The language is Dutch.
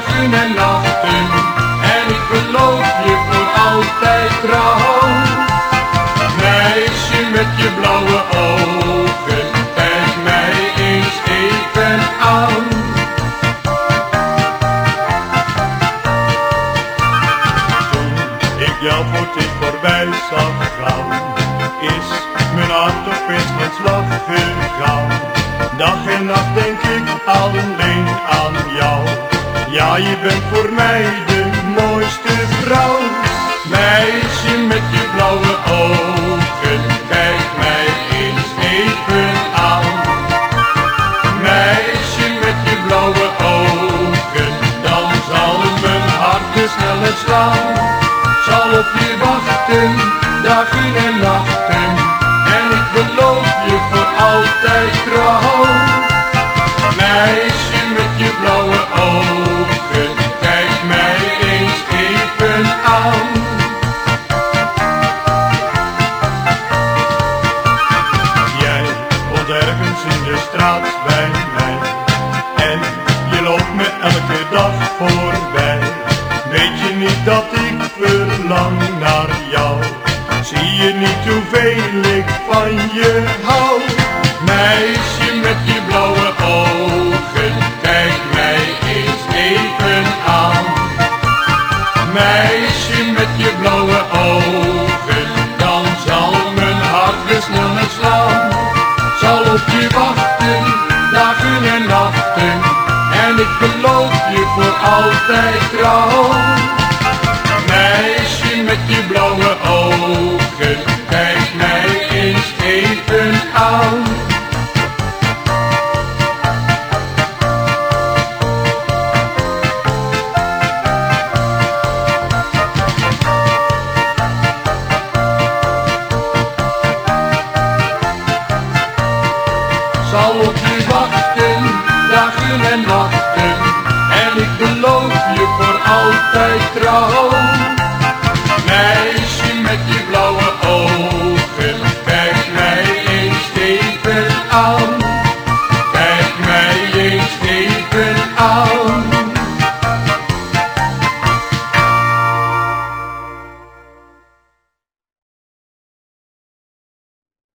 dagen en nachten. En ik beloof je voor altijd trouw. Meisje met je blauwe ogen, kijk mij eens even aan. Toen ik jou voor het voorbij zag gaan, is mijn hart op met mijn slag gegaan. Dag en nacht denk ik alleen aan jou. Ja, je bent voor mij de mooiste straat bij mij. En je loopt me elke dag voorbij. Weet je niet dat ik verlang naar jou? Zie je niet hoeveel ik van je hou? Meisje met je blauwe ogen Kijk mij eens even aan. Meisje met je blauwe dagen en nachten, en ik beloof je voor altijd trouw. Meisje met je blauwe ogen, kijk mij eens even aan. zal wachten, dagen en nachten. En ik beloof je voor altijd trouw. Je